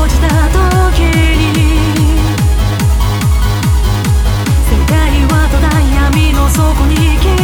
「世界は途と闇の底に消え